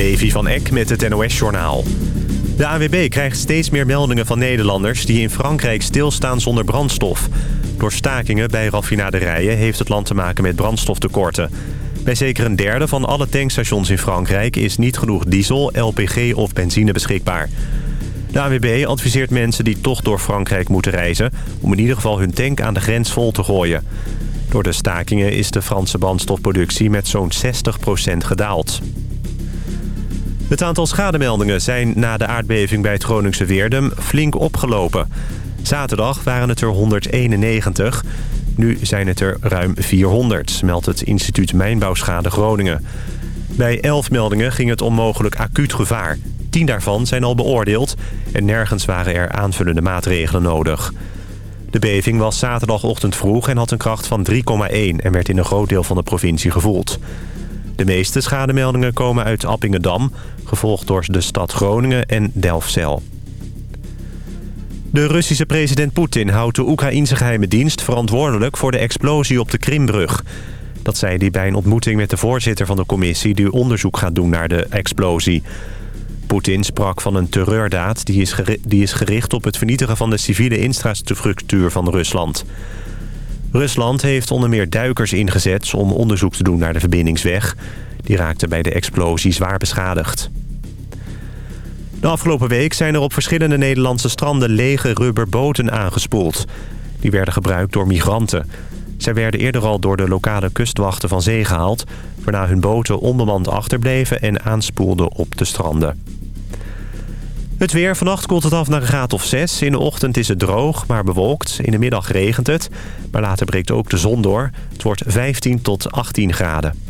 Levi van Eck met het NOS-journaal. De AWB krijgt steeds meer meldingen van Nederlanders... die in Frankrijk stilstaan zonder brandstof. Door stakingen bij raffinaderijen heeft het land te maken met brandstoftekorten. Bij zeker een derde van alle tankstations in Frankrijk... is niet genoeg diesel, LPG of benzine beschikbaar. De AWB adviseert mensen die toch door Frankrijk moeten reizen... om in ieder geval hun tank aan de grens vol te gooien. Door de stakingen is de Franse brandstofproductie met zo'n 60% gedaald. Het aantal schademeldingen zijn na de aardbeving bij het Groningse Weerdum flink opgelopen. Zaterdag waren het er 191. Nu zijn het er ruim 400, meldt het instituut Mijnbouwschade Groningen. Bij 11 meldingen ging het om mogelijk acuut gevaar. 10 daarvan zijn al beoordeeld en nergens waren er aanvullende maatregelen nodig. De beving was zaterdagochtend vroeg en had een kracht van 3,1 en werd in een groot deel van de provincie gevoeld. De meeste schademeldingen komen uit Appingedam, gevolgd door de stad Groningen en Delfzijl. De Russische president Poetin houdt de Oekraïnse geheime dienst verantwoordelijk voor de explosie op de Krimbrug. Dat zei hij bij een ontmoeting met de voorzitter van de commissie die onderzoek gaat doen naar de explosie. Poetin sprak van een terreurdaad die is, die is gericht op het vernietigen van de civiele infrastructuur van Rusland. Rusland heeft onder meer duikers ingezet om onderzoek te doen naar de verbindingsweg. Die raakte bij de explosie zwaar beschadigd. De afgelopen week zijn er op verschillende Nederlandse stranden lege rubberboten aangespoeld. Die werden gebruikt door migranten. Zij werden eerder al door de lokale kustwachten van zee gehaald... waarna hun boten onbemand achterbleven en aanspoelden op de stranden. Het weer. Vannacht koelt het af naar een graad of 6. In de ochtend is het droog, maar bewolkt. In de middag regent het. Maar later breekt ook de zon door. Het wordt 15 tot 18 graden.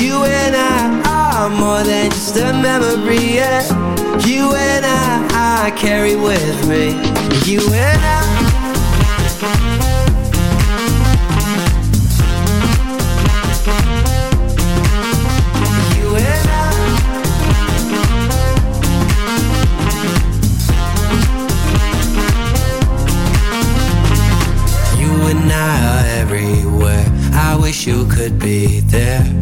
You and I are more than just a memory, yeah. You and I, I carry with me. You and I. You and I. You and I are everywhere, I wish you could be there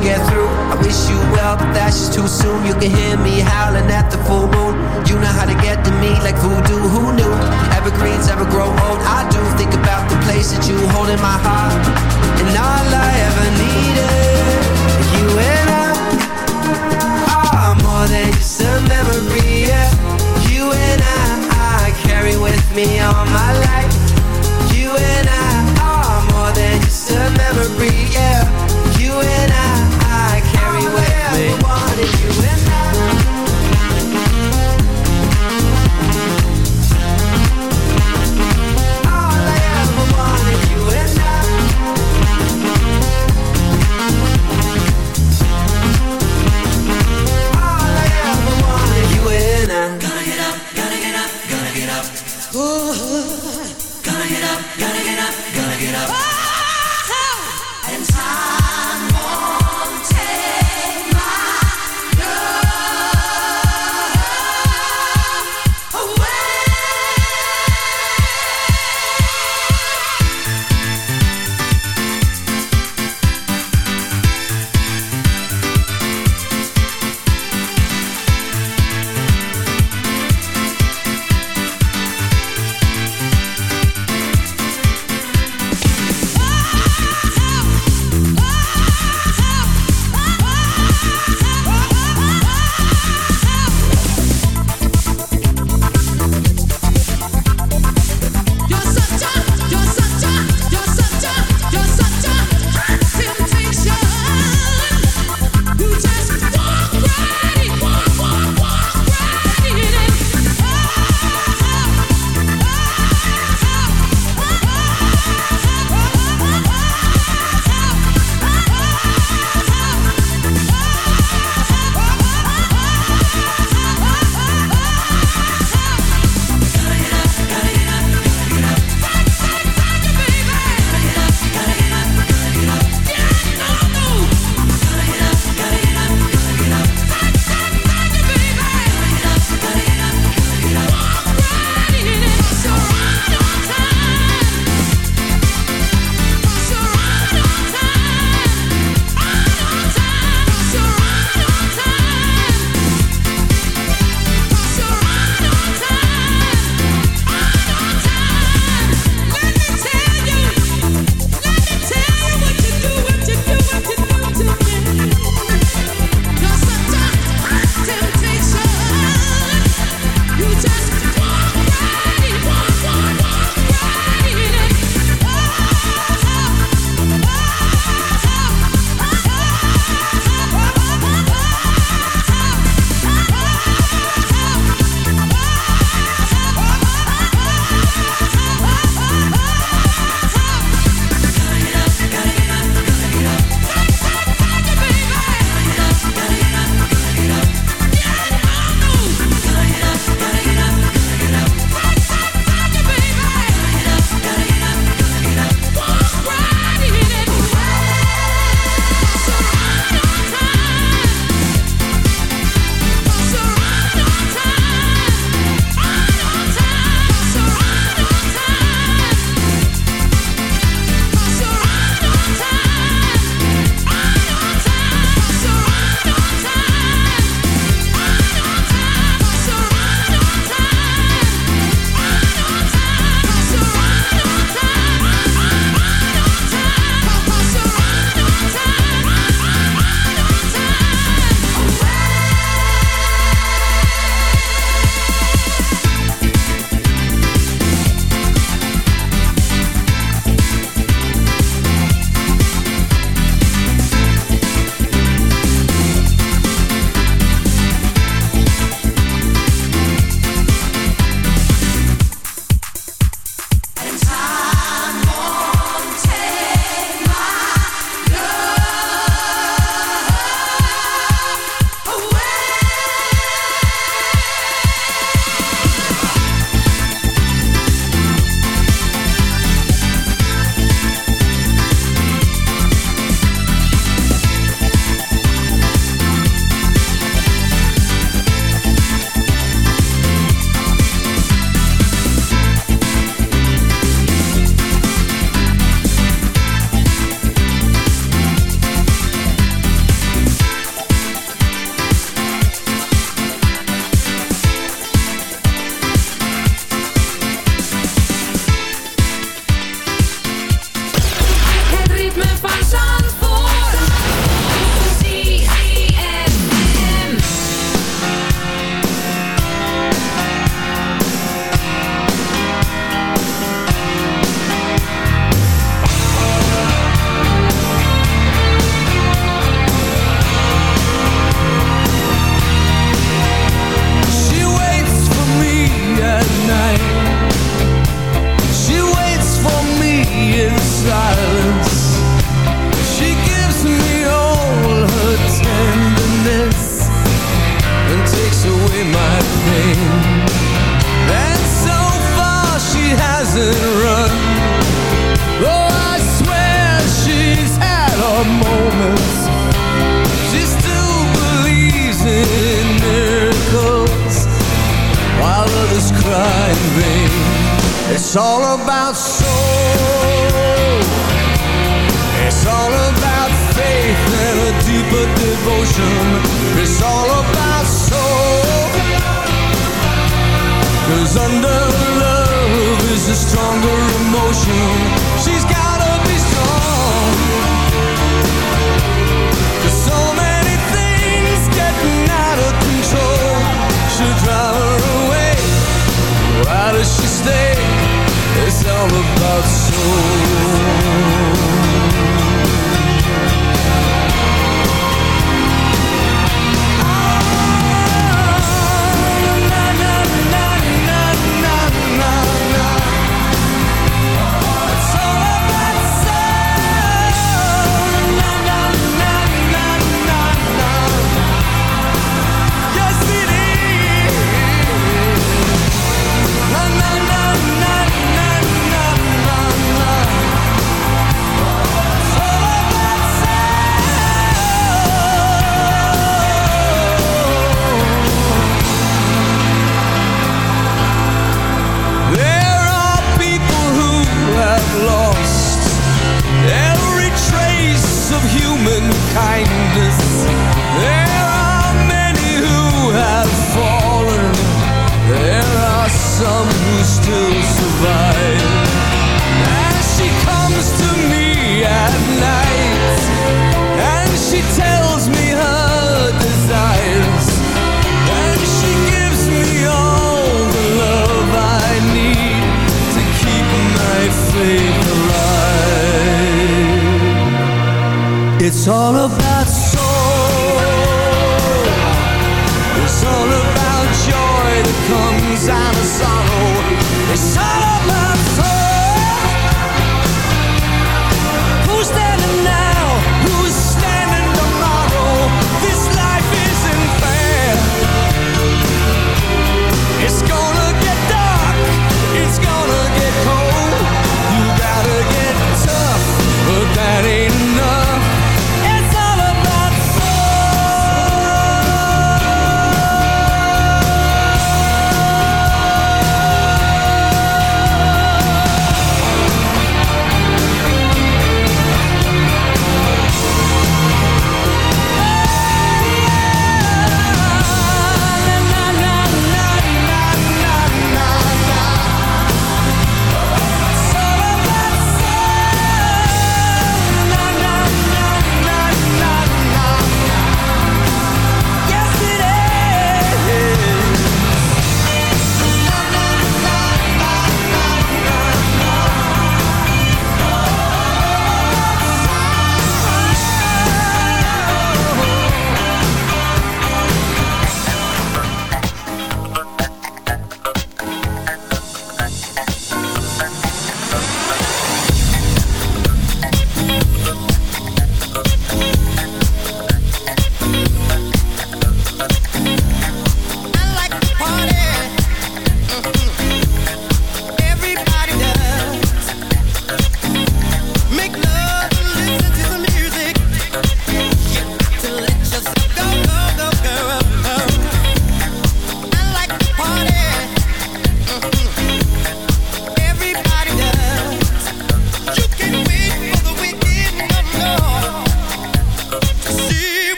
get through. I wish you well, but that's just too soon. You can hear me howling at the full moon. You know how to get to me like voodoo. Who knew? Evergreens ever grow old. I do think about the place that you hold in my heart, and all I ever needed, you and I are more than just a memory. Yeah. You and I, I carry with me all my life. You and I are more than just a memory. Yeah.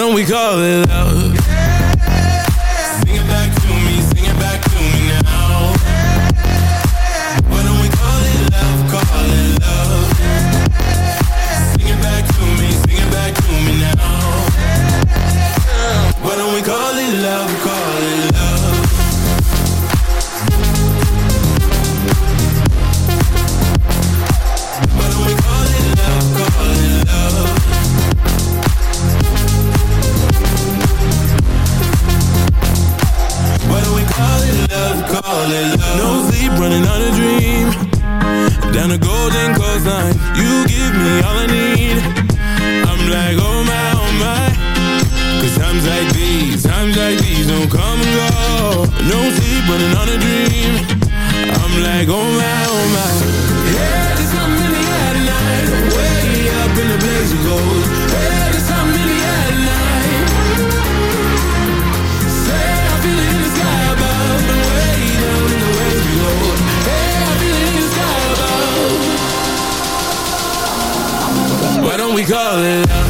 Don't we call it love? we call it love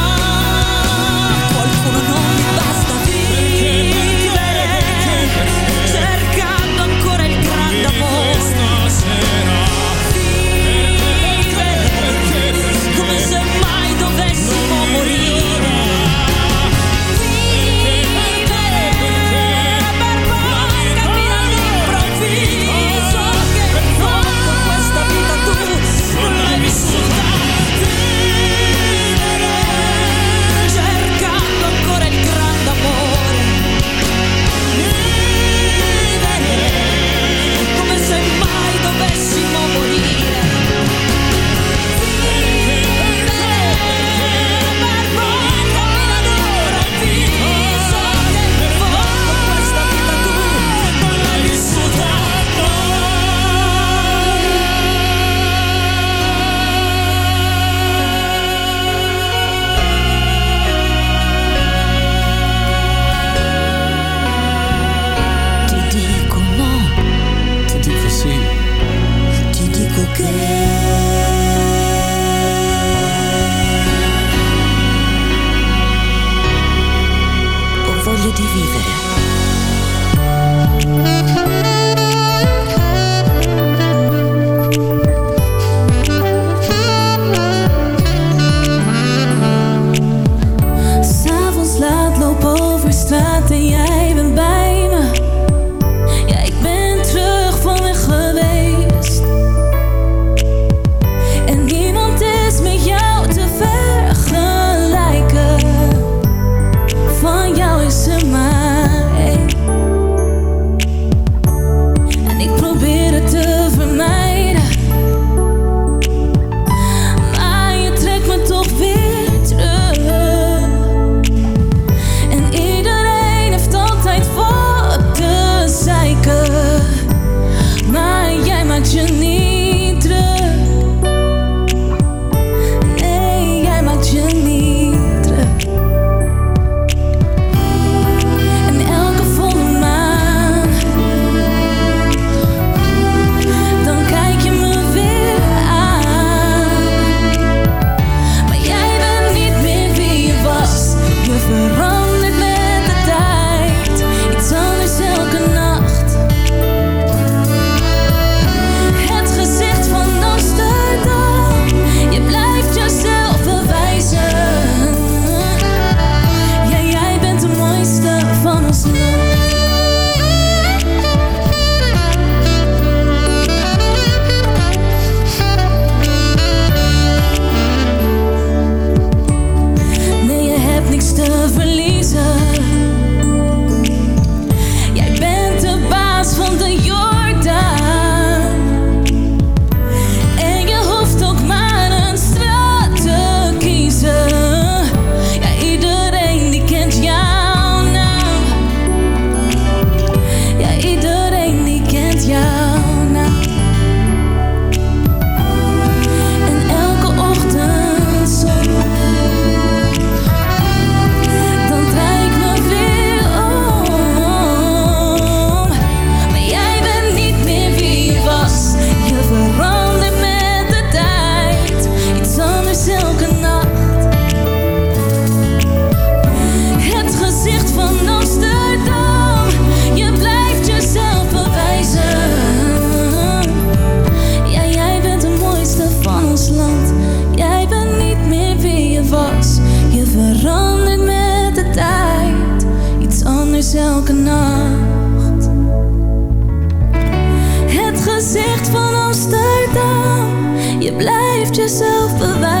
Jezelf bewijzen.